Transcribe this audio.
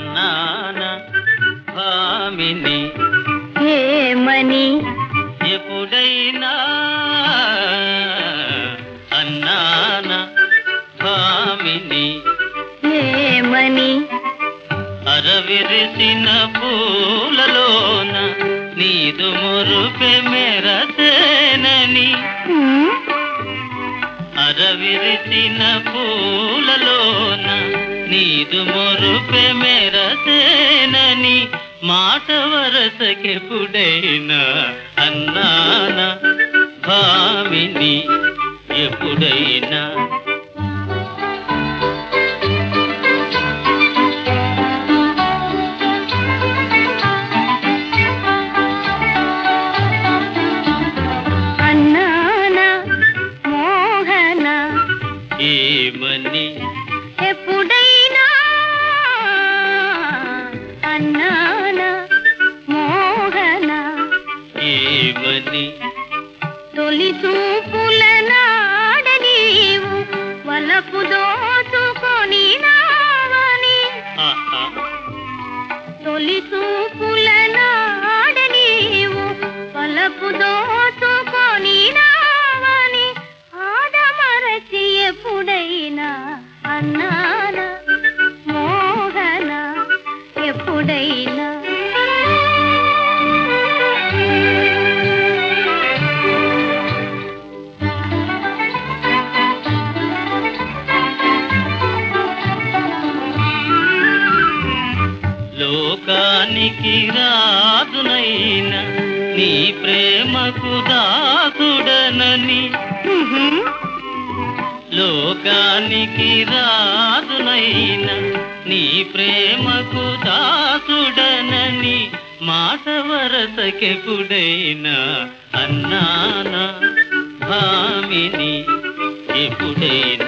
అన్నాన భామిని ఏమని ఎప్పుడైనా అన్నాన భామిని ఏమని అరవిరిసిన పూలలోన నీదు మురుపె మెరసేనని? అరవిరిసిన పూలలోన నీదు మురుపె మెరసేనని మాట వరసకెప్పుడైనా అన్నాన? భామిని ఏమని తొలి చూపుల నాడ నీవు వలపు దోచుకొని నావని. తొలి చూపుల నాడ నీవు వలపు దోచుకొని లోకానికి రాదునైన నీ ప్రేమకు దాసుడనని. లోకానికి రాదునైన నీ ప్రేమకు దాసుడనని మాట వరసకెప్పుడైనా అన్నానా భామిని ఎప్పుడైనా